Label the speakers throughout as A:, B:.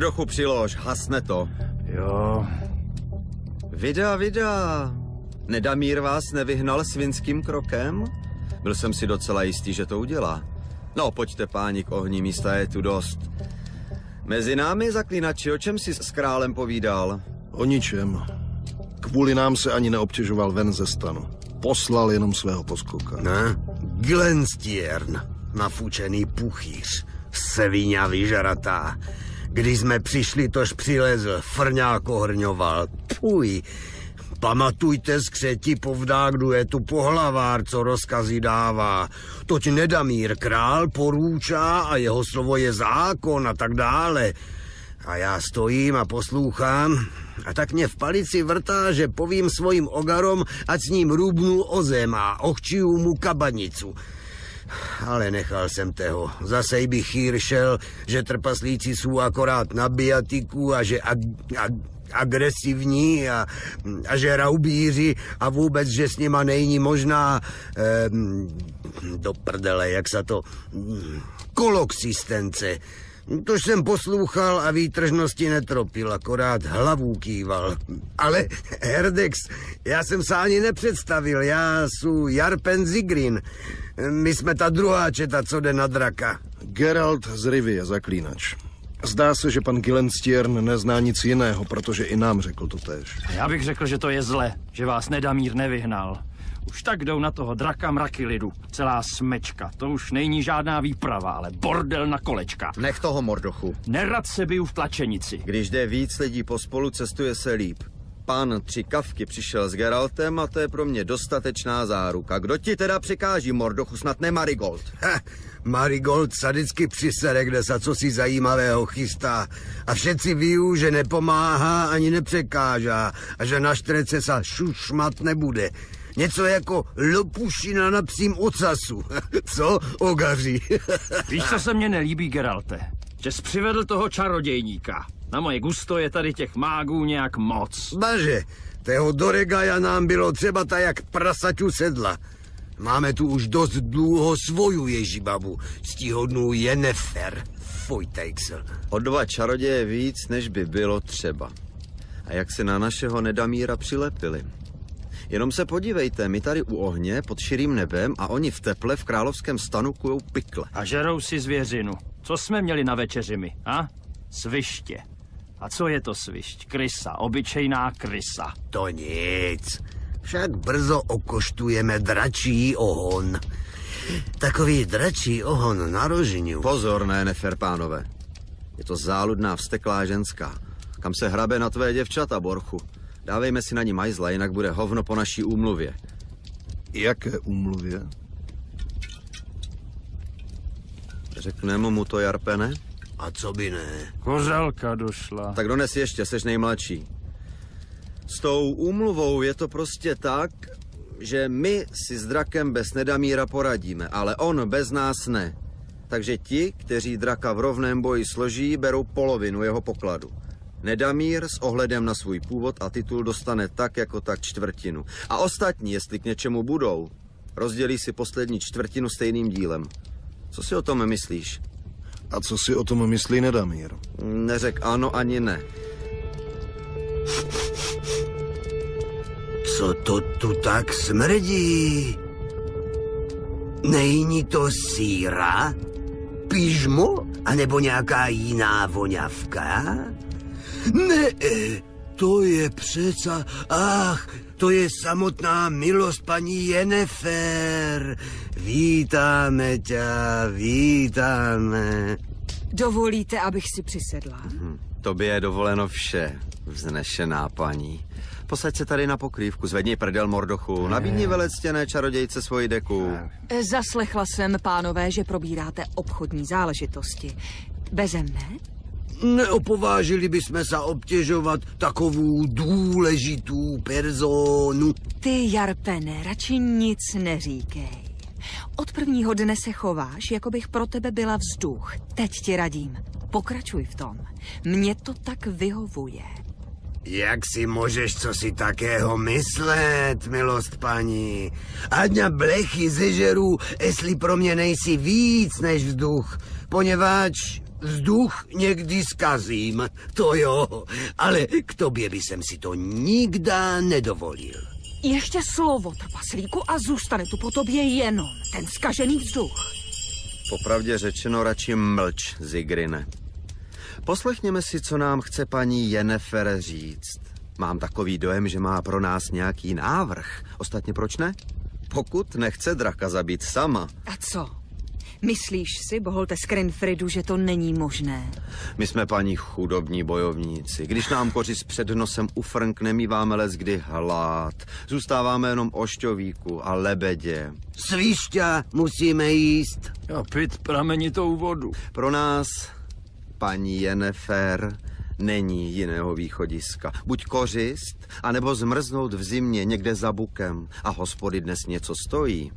A: Mordochu přilož, hasne to.
B: Jo,
A: Vida, vida. Nedamír vás nevyhnal svinským krokem? Byl jsem si docela jistý, že to udělá. No, pojďte, páni, k ohni, místa je tu dost. Mezi námi, zaklínači, o čem si s králem povídal?
C: O ničem. Kvůli nám se ani neobtěžoval ven ze stanu. Poslal jenom svého poskoka.
D: Ne? Glenstiern, nafučený puchýř, sevíňa vyžratá. Když jsme přišli, tož přilezl, frňák ohrňoval. Puj, pamatujte skřeti povdá, kdo je tu pohlavár, co rozkazy dává. Toť Nedamír král porůčá a jeho slovo je zákon a tak dále. A já stojím a poslouchám a tak mě v palici vrtá, že povím svým ogarom, ať s ním růbnu o zem a ochčiju mu kabanicu. Ale nechal jsem toho. Zase bych chýr šel, že trpaslíci jsou akorát na a že ag, ag, agresivní a, a že raubíři a vůbec, že s nima není možná eh, do prdele, jak se to koloxistence. Tož jsem poslouchal a výtržnosti netropil, akorát hlavu kýval. Ale Herdex, já jsem se ani nepředstavil, já jsem Jarpen Zigrin. My jsme ta druhá četa, co jde na draka.
C: Geralt z Rivie, zaklínač. Zdá se, že pan Gilenstiern nezná nic jiného, protože i nám řekl to též.
B: já bych řekl, že to je zle, že vás Nedamír nevyhnal. Už tak jdou na toho draka mraky lidu. Celá smečka. To už není žádná výprava, ale bordel na kolečka.
A: Nech toho, Mordochu.
B: Nerad se biju v tlačenici.
A: Když jde víc lidí pospolu, cestuje se líp. Pán Tři kavky přišel s Geraltem a to je pro mě dostatečná záruka. Kdo ti teda přikáží, Mordochu, snad ne Marigold?
D: Ha, Marigold sadicky přisere, kde se co si zajímavého chystá. A všetci ví, že nepomáhá ani nepřekážá a že na štrece se šušmat nebude. Něco jako lopušina na psím ocasu. Co, ogaří?
B: Víš, co se mně nelíbí, Geralte? Že jsi přivedl toho čarodějníka. Na moje gusto je tady těch mágů nějak moc.
D: Baže, tého Doregaja nám bylo třeba ta jak prasaťu sedla. Máme tu už dost dlouho svoju ježibabu, stíhodnou Jennefer. Fojtejksel.
A: O dva čaroděje víc, než by bylo třeba. A jak se na našeho Nedamíra přilepili. Jenom se podívejte, my tady u ohně pod širým nebem a oni v teple v královském stanu kujou pikle.
B: A žerou si zvěřinu. Co jsme měli na večeři my, a? Sviště. A co je to svišť? Krysa, obyčejná krysa.
D: To nic. Však brzo okoštujeme dračí ohon. Takový dračí ohon na rožňu.
A: Pozor, ne, nefer pánové. Je to záludná vsteklá ženská. Kam se hrabe na tvé děvčata, Borchu? Dávejme si na ní majzla, jinak bude hovno po naší úmluvě.
C: Jaké úmluvě?
A: Řekneme mu to, Jarpene?
D: A co by ne?
B: Kořelka došla.
A: Tak dones ještě, seš nejmladší. S tou úmluvou je to prostě tak, že my si s drakem bez Nedamíra poradíme, ale on bez nás ne. Takže ti, kteří draka v rovném boji složí, berou polovinu jeho pokladu. Nedamír s ohledem na svůj původ a titul dostane tak jako tak čtvrtinu. A ostatní, jestli k něčemu budou, rozdělí si poslední čtvrtinu stejným dílem. Co si o tom myslíš?
C: A co si o tom myslí Nedamír?
A: Neřek ano ani ne.
D: Co to tu tak smrdí? Není to síra? Pížmo? A nebo nějaká jiná voňavka? Ne, eh, to je přeca... Ach, to je samotná milost paní Jenefer. Vítáme tě, vítáme.
E: Dovolíte, abych si přisedla?
A: Tobě je dovoleno vše, vznešená paní. Posaď se tady na pokrývku, zvedni prdel Mordochu, nabídni velectěné čarodějce svoji deku.
E: Zaslechla jsem, pánové, že probíráte obchodní záležitosti. Beze mne?
D: Neopovážili bychom se obtěžovat takovou důležitou personu.
E: Ty, Jarpene, radši nic neříkej. Od prvního dne se chováš, jako bych pro tebe byla vzduch. Teď ti radím. Pokračuj v tom. Mně to tak vyhovuje.
D: Jak si můžeš co si takého myslet, milost paní? Ať na blechy zežeru, jestli pro mě nejsi víc než vzduch, poněvadž Vzduch někdy zkazím, to jo, ale k tobě by jsem si to nikda nedovolil.
E: Ještě slovo, trpaslíku, a zůstane tu po tobě jenom ten skažený vzduch.
A: Popravdě řečeno radši mlč, Zigrine. Poslechněme si, co nám chce paní Jennefer říct. Mám takový dojem, že má pro nás nějaký návrh. Ostatně proč ne? Pokud nechce draka zabít sama.
E: A co? Myslíš si, boholte Skrinfridu, že to není možné?
A: My jsme paní chudobní bojovníci. Když nám kořis před nosem ufrnk, nemýváme les kdy hlad. Zůstáváme jenom o šťovíku a lebedě.
D: Svišťa musíme jíst.
B: A pit pramenitou vodu.
A: Pro nás, paní Jennefer, není jiného východiska. Buď kořist, anebo zmrznout v zimě někde za bukem. A hospody dnes něco stojí.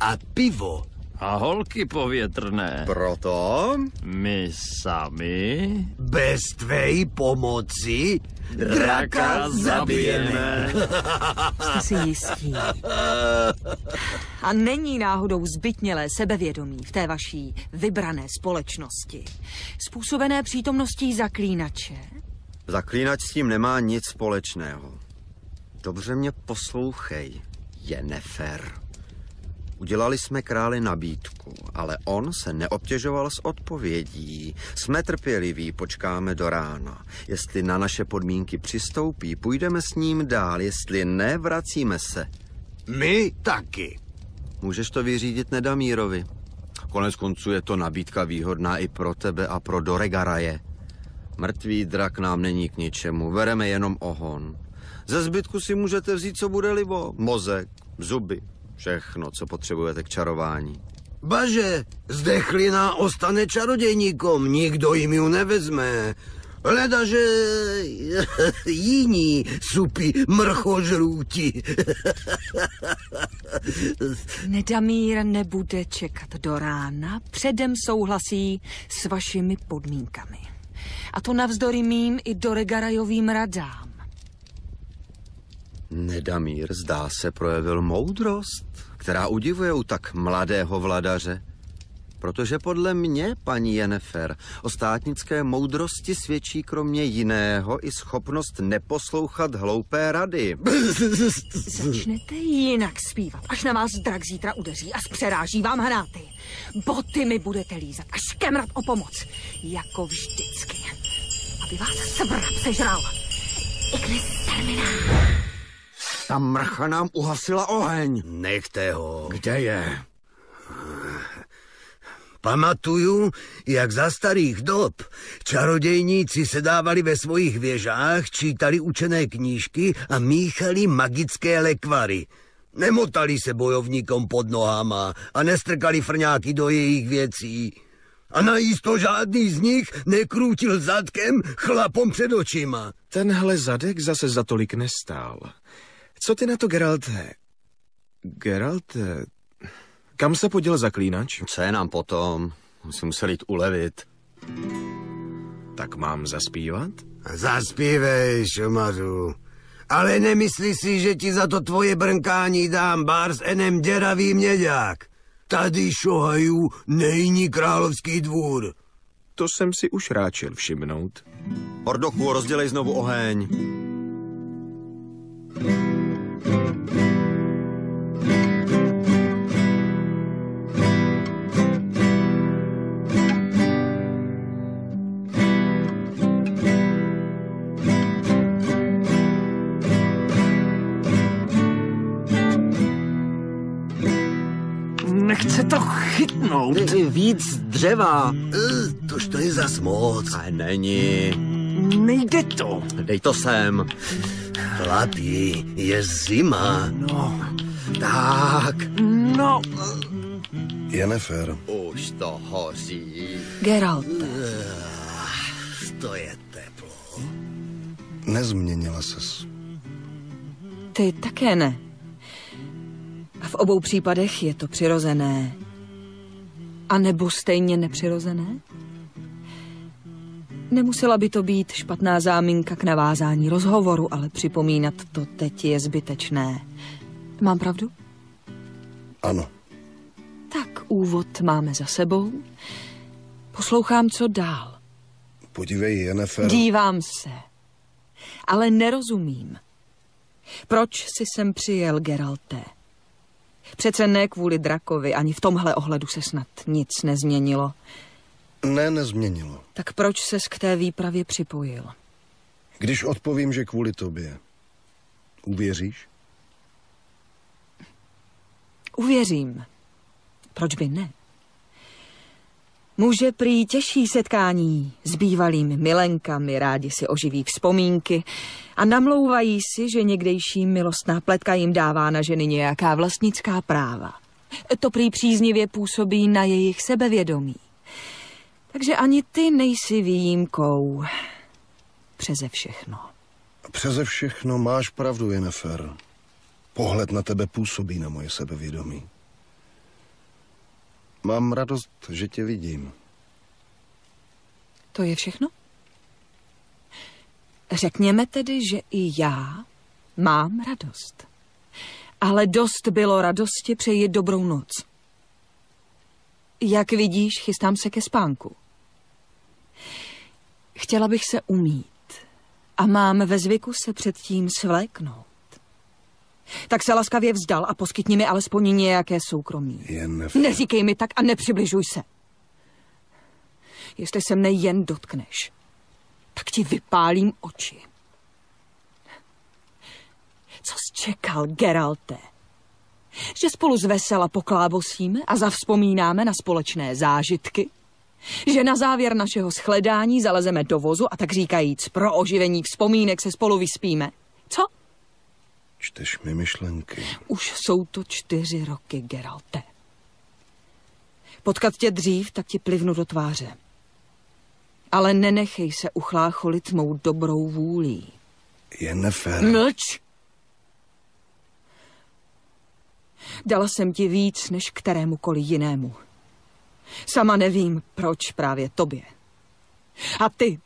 D: A pivo.
B: A holky povětrné.
A: Proto
B: My sami
D: Bez tvej pomoci
B: draka zabijeme.
E: Jste si jistí. A není náhodou zbytnělé sebevědomí v té vaší vybrané společnosti, způsobené přítomností zaklínače?
A: zaklínač s tím nemá nic společného. Dobře mě poslouchej, Jennefer. Udělali jsme králi nabídku, ale on se neobtěžoval s odpovědí. Jsme trpěliví, počkáme do rána. Jestli na naše podmínky přistoupí, půjdeme s ním dál, jestli ne, vracíme se.
D: My taky.
A: Můžeš to vyřídit Nedamírovi. Konec konců je to nabídka výhodná i pro tebe a pro Doregaraje. Mrtvý drak nám není k ničemu, bereme jenom ohon. Ze zbytku si můžete vzít, co bude libo. Mozek, zuby, všechno, co potřebujete k čarování.
D: Baže, zdechlina ostane čarodějníkom, nikdo jim ju nevezme. Leda, že jiní supy mrchožrůti.
E: Nedamír nebude čekat do rána, předem souhlasí s vašimi podmínkami. A to navzdory mým i Doregarajovým radám.
A: Nedamír zdá se projevil moudrost, která udivuje u tak mladého vladaře. Protože podle mě, paní Jennefer, o státnické moudrosti svědčí kromě jiného i schopnost neposlouchat hloupé rady.
E: Začnete jinak zpívat, až na vás drak zítra udeří a zpřeráží vám hnáty. Boty mi budete lízat a škemrat o pomoc, jako vždycky. Aby vás svrat sežral. Ignis termina.
A: Ta mrcha nám uhasila oheň.
D: Nechte ho.
A: Kde je?
D: Pamatuju, jak za starých dob čarodějníci sedávali ve svých věžách, čítali učené knížky a míchali magické lekvary. Nemotali se bojovníkom pod nohama a nestrkali frňáky do jejich věcí. A najisto žádný z nich nekrútil zadkem chlapom před očima.
C: Tenhle zadek zase za tolik nestál. Co ty na to, Geralte? Geralte, kam se poděl zaklínač?
A: Co je nám potom? Si musel jít ulevit.
C: Tak mám zaspívat?
D: Zaspívej, šumařu. Ale nemyslí si, že ti za to tvoje brnkání dám bar s enem děravý měďák. Tady šohaju nejní královský dvůr.
C: To jsem si už ráčil všimnout.
A: Hordochu, rozdělej znovu oheň.
B: Nechce to chytnout.
A: Víc dřeva.
D: Eh, Tož to je zas moc.
A: A není.
B: Nejde to.
A: Dej to sem.
D: Chlapi, je zima.
B: No,
D: Tak,
B: no.
C: Jennefer,
A: Už to hoří.
E: Geralt,
D: to je teplo.
C: nezměnila ses.
E: ty také ne. A v obou případech je to přirozené. A nebo stejně nepřirozené? Nemusela by to být špatná záminka k navázání rozhovoru, ale připomínat to teď je zbytečné. Mám pravdu?
C: Ano.
E: Tak úvod máme za sebou. Poslouchám, co dál.
F: Podívej, Jennifer.
E: Dívám se. Ale nerozumím. Proč si sem přijel, Geralte? Přece ne kvůli drakovi, ani v tomhle ohledu se snad nic nezměnilo.
F: Ne, nezměnilo.
E: Tak proč ses k té výpravě připojil?
F: Když odpovím, že kvůli tobě, uvěříš?
E: Uvěřím. Proč by ne? Muže prý těžší setkání s bývalými milenkami, rádi si oživí vzpomínky a namlouvají si, že někdejší milostná pletka jim dává na ženy nějaká vlastnická práva. To prý příznivě působí na jejich sebevědomí. Takže ani ty nejsi výjimkou. Přeze všechno.
F: Přeze všechno máš pravdu, Jennifer. Pohled na tebe působí na moje sebevědomí. Mám radost, že tě vidím.
E: To je všechno? Řekněme tedy, že i já mám radost. Ale dost bylo radosti přeji dobrou noc. Jak vidíš, chystám se ke spánku. Chtěla bych se umít a mám ve zvyku se předtím svléknout. Tak se laskavě vzdal a poskytni mi alespoň nějaké soukromí.
F: Jennifer.
E: Neříkej mi tak a nepřibližuj se. Jestli se mne jen dotkneš, tak ti vypálím oči. Co jsi čekal, Geralte? Že spolu z vesela poklábosíme a zavzpomínáme na společné zážitky? Že na závěr našeho shledání zalezeme do vozu a tak říkajíc pro oživení vzpomínek se spolu vyspíme? Co?
F: Čteš mi myšlenky.
E: Už jsou to čtyři roky, Geralte. Potkat tě dřív, tak ti plivnu do tváře. Ale nenechej se uchlácholit mou dobrou vůlí.
F: Jennifer.
E: Mlč! Dala jsem ti víc než kterémukoliv jinému. Sama nevím, proč právě tobě. A ty?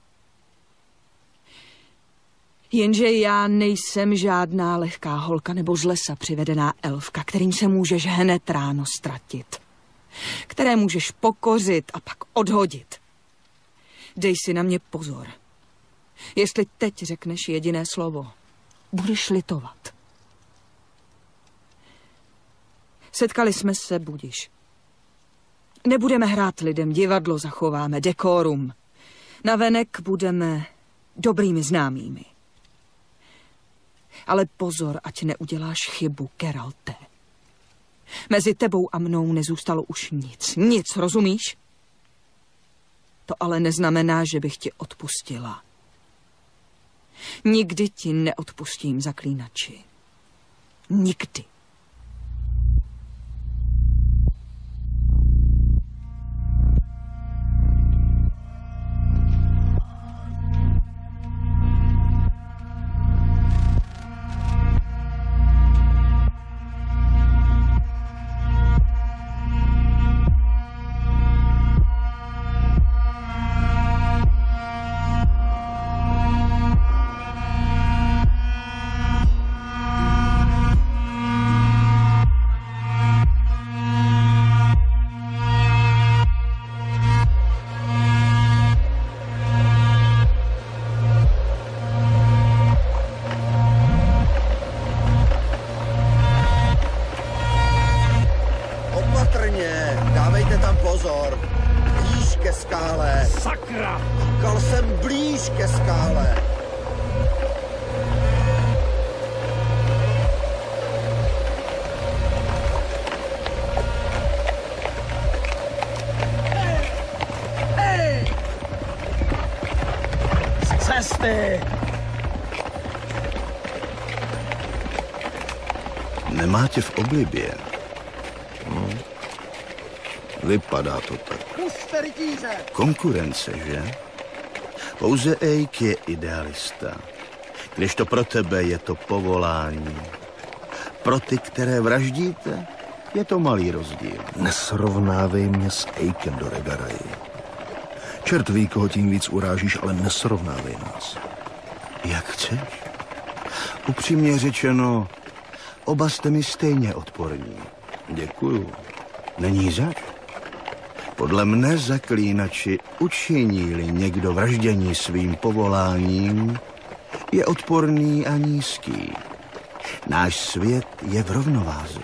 E: Jenže já nejsem žádná lehká holka nebo z lesa přivedená elfka, kterým se můžeš hned ráno ztratit. Které můžeš pokořit a pak odhodit. Dej si na mě pozor. Jestli teď řekneš jediné slovo, budeš litovat. Setkali jsme se, budiš. Nebudeme hrát lidem divadlo, zachováme dekorum. Navenek budeme dobrými známými. Ale pozor, ať neuděláš chybu, Geralte. Mezi tebou a mnou nezůstalo už nic. Nic, rozumíš? To ale neznamená, že bych ti odpustila. Nikdy ti neodpustím, zaklínači. Nikdy.
B: Cesty!
F: Nemá tě v oblibě. No. Vypadá to tak. Konkurence, že? Pouze Eik je idealista. Když to pro tebe je to povolání. Pro ty, které vraždíte, je to malý rozdíl. Nesrovnávej mě s Eikem do Regaraj. Čert ví, koho tím víc urážíš, ale nesrovnávej nás. Jak chceš? Upřímně řečeno, oba jste mi stejně odporní. Děkuju. Není zač. Podle mne zaklínači učiní-li někdo vraždění svým povoláním, je odporný a nízký. Náš svět je v rovnováze.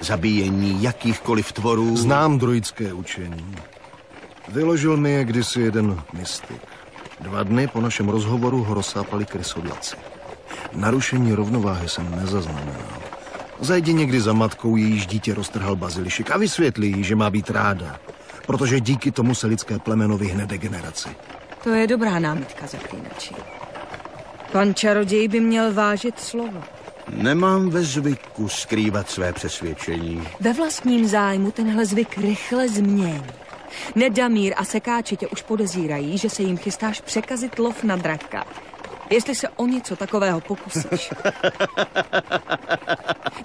F: Zabíjení jakýchkoliv tvorů...
G: Znám druidské učení. Vyložil mi je kdysi jeden mystik. Dva dny po našem rozhovoru ho rozsápali krysodlaci. Narušení rovnováhy jsem nezaznamenal. Zajdi někdy za matkou, jejíž dítě roztrhal bazilišek a vysvětlí jí, že má být ráda. Protože díky tomu se lidské plemeno vyhne degeneraci.
E: To je dobrá námitka, zaklínači. Pan čaroděj by měl vážit slovo.
F: Nemám ve zvyku skrývat své přesvědčení.
E: Ve vlastním zájmu tenhle zvyk rychle změň. Nedamír a sekáči tě už podezírají, že se jim chystáš překazit lov na draka. Jestli se o něco takového pokusíš.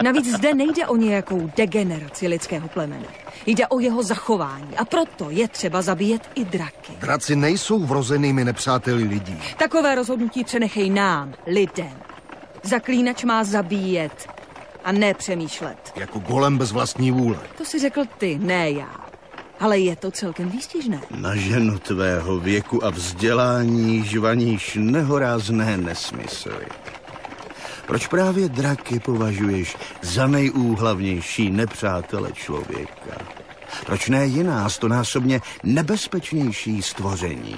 E: Navíc zde nejde o nějakou degeneraci lidského plemene. Jde o jeho zachování a proto je třeba zabíjet i draky.
G: Draci nejsou vrozenými nepřáteli lidí.
E: Takové rozhodnutí přenechej nám, lidem. Zaklínač má zabíjet a ne přemýšlet.
G: Jako golem bez vlastní vůle.
E: To si řekl ty, ne já. Ale je to celkem výstižné.
F: Na ženu tvého věku a vzdělání žvaníš nehorázné nesmysly. Proč právě draky považuješ za nejúhlavnější nepřátele člověka? Proč ne jiná, stonásobně nebezpečnější stvoření?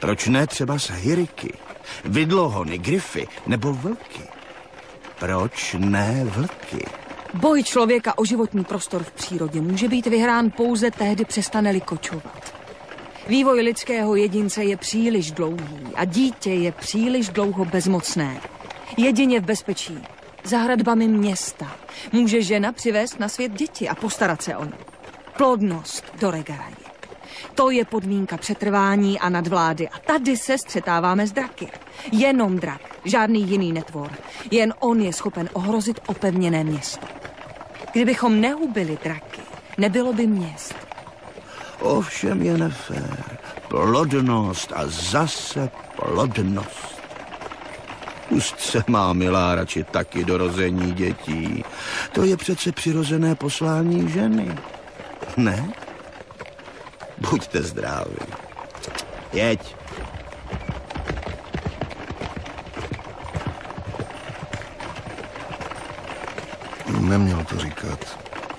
F: Proč ne třeba z hyriky, vidlohony, grify nebo vlky? Proč ne vlky?
E: Boj člověka o životní prostor v přírodě může být vyhrán pouze tehdy přestane-li kočovat. Vývoj lidského jedince je příliš dlouhý a dítě je příliš dlouho bezmocné. Jedině v bezpečí, za hradbami města, může žena přivést na svět děti a postarat se o ně. Plodnost do regaraje. To je podmínka přetrvání a nadvlády. A tady se střetáváme s draky. Jenom drak, žádný jiný netvor. Jen on je schopen ohrozit opevněné město. Kdybychom nehubili draky, nebylo by měst.
F: Ovšem je nefér. Plodnost a zase plodnost. Pust se má, milá, radši taky do rození dětí. To je přece přirozené poslání ženy. Ne? Buďte zdraví. Jeď.
G: Neměl to říkat.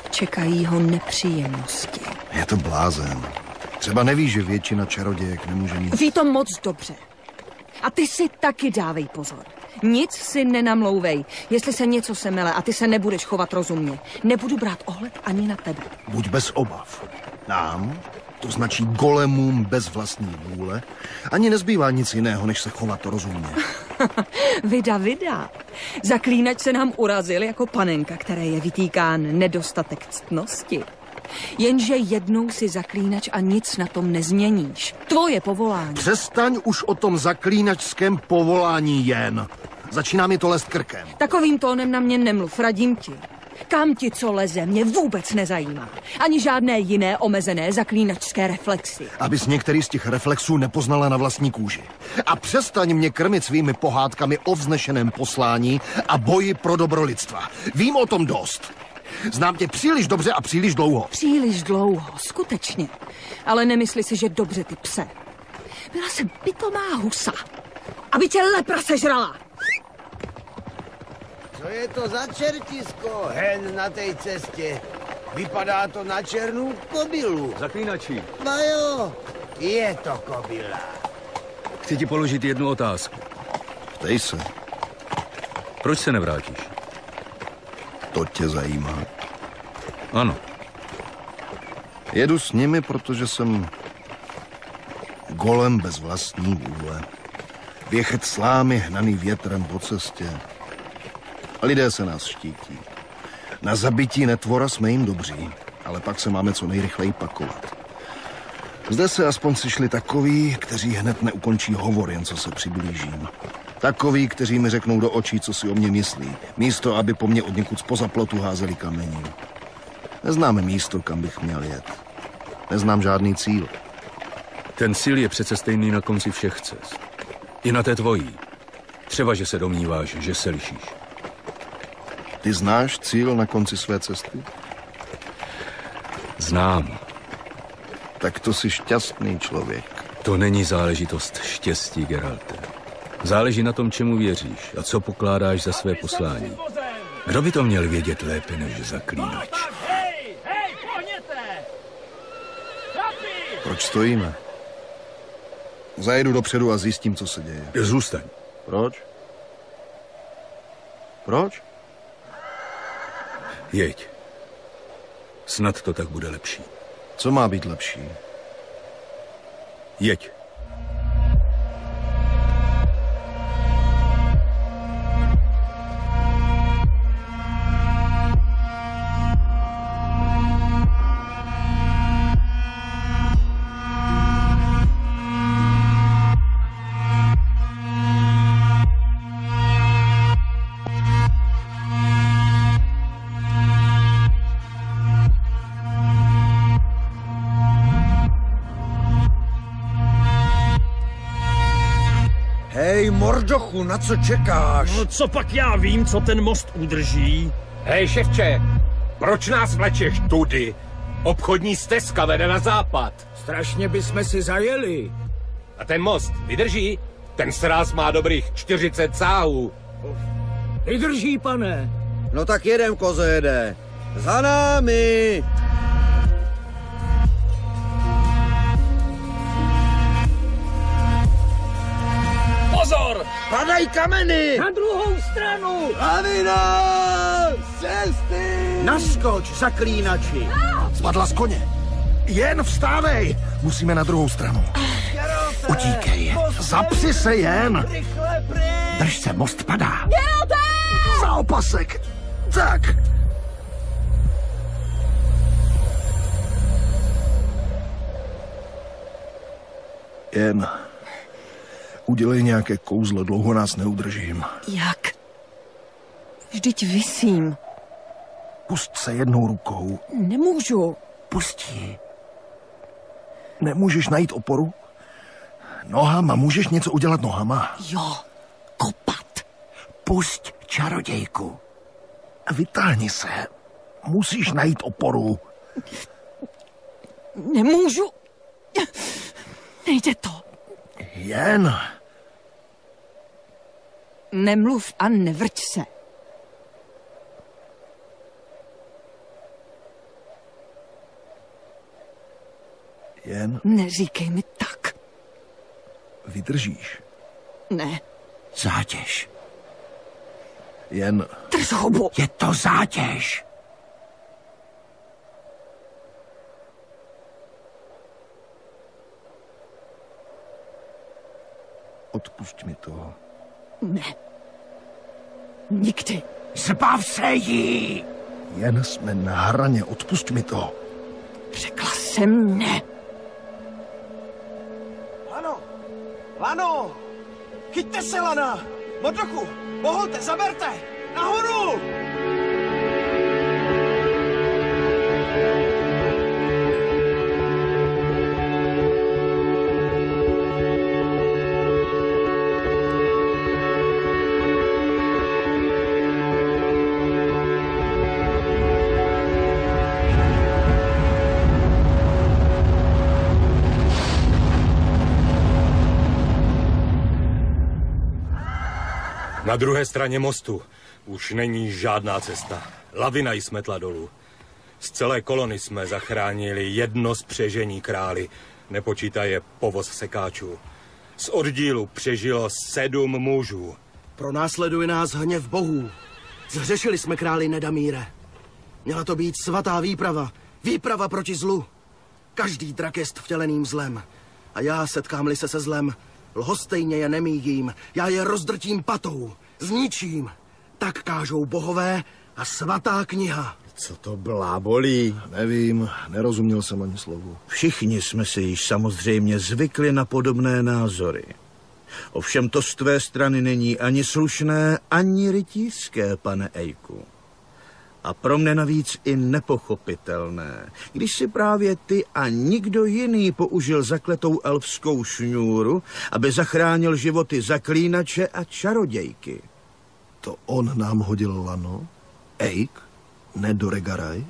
E: Čekají ho nepříjemnosti.
G: Je to blázen. Třeba neví, že většina čarodějek nemůže mít.
E: Ví to moc dobře. A ty si taky dávej pozor. Nic si nenamlouvej. Jestli se něco semele a ty se nebudeš chovat rozumně, nebudu brát ohled ani na tebe.
G: Buď bez obav. Nám, to značí golemům bez vlastní vůle, ani nezbývá nic jiného, než se chovat rozumně.
E: vida, vida. Zaklínač se nám urazil jako panenka, které je vytýkán nedostatek ctnosti. Jenže jednou si zaklínač a nic na tom nezměníš. Tvoje povolání.
G: Přestaň už o tom zaklínačském povolání jen. Začíná mi to lest krkem.
E: Takovým tónem na mě nemluv, radím ti. Kam ti co leze, mě vůbec nezajímá. Ani žádné jiné omezené zaklínačské reflexy.
G: Abys některý z těch reflexů nepoznala na vlastní kůži. A přestaň mě krmit svými pohádkami o vznešeném poslání a boji pro dobro lidstva. Vím o tom dost. Znám tě příliš dobře a příliš dlouho.
E: Příliš dlouho, skutečně. Ale nemysli si, že dobře ty pse. Byla jsem pitomá husa. Aby tě lepra sežrala.
D: Co je to za čertisko, hen na té cestě? Vypadá to na černou kobylu.
H: Zaklínači,
D: No jo, je to kobila.
H: chci ti položit jednu otázku.
G: Ptej se,
H: Proč se nevrátíš?
G: to tě zajímá.
H: Ano,
G: Jedu s nimi, protože jsem golem bez vlastní vůle. Věchet slámy hnaný větrem po cestě. Lidé se nás štítí. Na zabití netvora jsme jim dobří, ale pak se máme co nejrychleji pakovat. Zde se aspoň přišli takoví, kteří hned neukončí hovor, jen co se přiblížím. Takoví, kteří mi řeknou do očí, co si o mě myslí, místo aby po mně od někud spoza plotu házeli kamení. Neznáme místo, kam bych měl jet. Neznám žádný cíl.
H: ten sil je přece stejný na konci všech cest. I na té tvojí. Třeba, že se domníváš, že se lišíš.
G: Ty znáš cíl na konci své cesty?
H: Znám.
G: Tak to jsi šťastný člověk.
H: To není záležitost štěstí, Geralte. Záleží na tom, čemu věříš a co pokládáš za své poslání. Kdo by to měl vědět lépe než zaklínač?
G: Proč stojíme? Zajedu dopředu a zjistím, co se děje.
H: Zůstaň.
G: Proč? Proč?
H: Jeď. Snad to tak bude lepší.
G: Co má být lepší?
H: Jeď.
D: Na co čekáš?
B: No co pak já vím, co ten most udrží?
I: Hej, ševče, proč nás vlečeš tudy? Obchodní stezka vede na západ.
J: Strašně bychom si zajeli.
I: A ten most vydrží? Ten sráz má dobrých 40 sáhů.
J: Vydrží, pane.
A: No tak jedem, kozo jede. Za námi!
B: Pozor!
A: Padaj kameny!
J: Na druhou stranu!
A: Lavina! Cesty!
J: Naskoč, zaklínači!
G: Spadla z koně. Jen vstávej! Musíme na druhou stranu. Utíkej. Zapři se jen. Drž se, most padá. Za opasek. Tak. Jen. Udělej nějaké kouzlo, dlouho nás neudržím.
E: Jak? Vždyť vysím.
G: Pust se jednou rukou.
E: Nemůžu.
G: Pustí. Nemůžeš najít oporu? Nohama, můžeš něco udělat nohama?
E: Jo, kopat.
G: Pusť čarodějku. Vytáhni se. Musíš najít oporu.
E: Nemůžu. Nejde to.
G: Jen.
E: Nemluv a nevrť se.
G: Jen
E: Neříkej mi tak.
G: vydržíš.
E: Ne,
G: Zátěž. Jen
E: drž hubu.
G: je to zátěž. Odpušť mi to.
E: Ne. Nikdy.
G: Zbav se jí! Jen jsme na hraně, odpušť mi to.
E: Řekla jsem ne.
J: Lano! Lano! Chyťte se, Lana! Modrochu! Poholte, zaberte! Nahoru!
I: Na druhé straně mostu už není žádná cesta. Lavina ji smetla dolů. Z celé kolony jsme zachránili jedno spřežení králi, nepočítaje povoz sekáčů. Z oddílu přežilo sedm mužů.
J: Pronásleduje nás hněv bohů. Zhřešili jsme králi Nedamíre. Měla to být svatá výprava. Výprava proti zlu. Každý drak jest vtěleným zlem. A já setkám-li se se zlem, lhostejně je nemíjím. Já je rozdrtím patou. Zničím. Tak kážou bohové a svatá kniha.
D: Co to blábolí?
G: Nevím, nerozuměl jsem ani slovu.
F: Všichni jsme si již samozřejmě zvykli na podobné názory. Ovšem to z tvé strany není ani slušné, ani rytířské, pane Ejku. A pro mne navíc i nepochopitelné, když si právě ty a nikdo jiný použil zakletou elfskou šňůru, aby zachránil životy zaklínače a čarodějky.
G: To on nám hodil lano? Eik? Ne do Regaraj?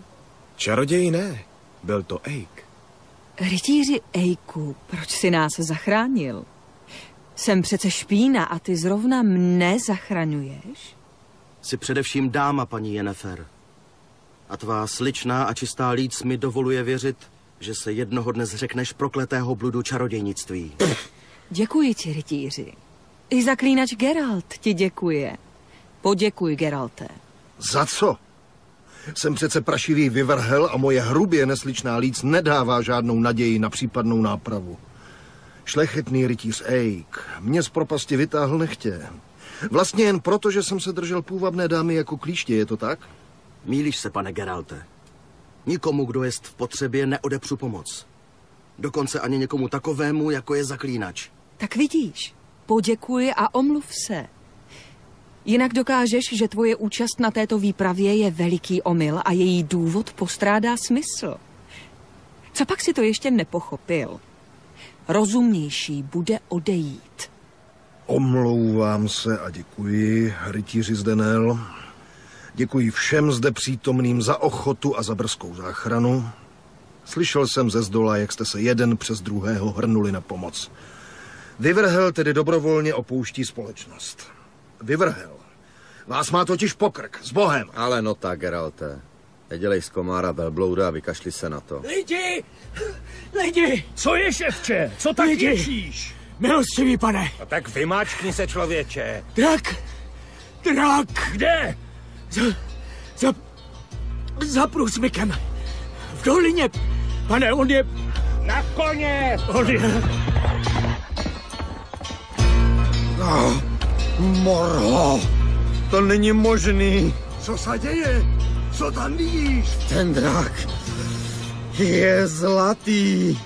C: Čaroděj ne, byl to Eik.
E: Rytíři Ejku, proč si nás zachránil? Jsem přece špína a ty zrovna mne zachraňuješ?
J: Jsi především dáma, paní Jennefer. A tvá sličná a čistá líc mi dovoluje věřit, že se jednoho dne zřekneš prokletého bludu čarodějnictví.
E: Děkuji ti, rytíři. I zaklínač Geralt ti děkuje. Poděkuj, Geralte.
G: Za co? Jsem přece prašivý vyvrhel a moje hrubě nesličná líc nedává žádnou naději na případnou nápravu. Šlechetný rytíř Eik mě z propasti vytáhl nechtě. Vlastně jen proto, že jsem se držel půvabné dámy jako klíště, je to tak?
J: Mílíš se, pane Geralte. Nikomu, kdo jest v potřebě, neodepřu pomoc. Dokonce ani někomu takovému, jako je zaklínač.
E: Tak vidíš, poděkuji a omluv se. Jinak dokážeš, že tvoje účast na této výpravě je veliký omyl a její důvod postrádá smysl. Co pak si to ještě nepochopil? Rozumnější bude odejít.
G: Omlouvám se a děkuji, rytíři z Denel. Děkuji všem zde přítomným za ochotu a za brzkou záchranu. Slyšel jsem ze zdola, jak jste se jeden přes druhého hrnuli na pomoc. Vyvrhel tedy dobrovolně opouští společnost. Vyvrhel. Vás má totiž pokrk, s Bohem.
A: Ale no tak, Geralte. Nedělej z komára velblouda a vykašli se na to.
B: Lidi! Lidi! Co je, ševče? Co tak
K: Lidi!
B: ječíš?
K: Milostivý pane,
I: No tak vymáčkni se, člověče.
K: drak, drak,
B: Kde?
K: za, za, za průsmykem, v dolině, pane, on je,
I: Na koně!
K: on je,
D: Morho, to není možný.
J: Co se děje? Co tam vidíš?
D: Ten drak je zlatý.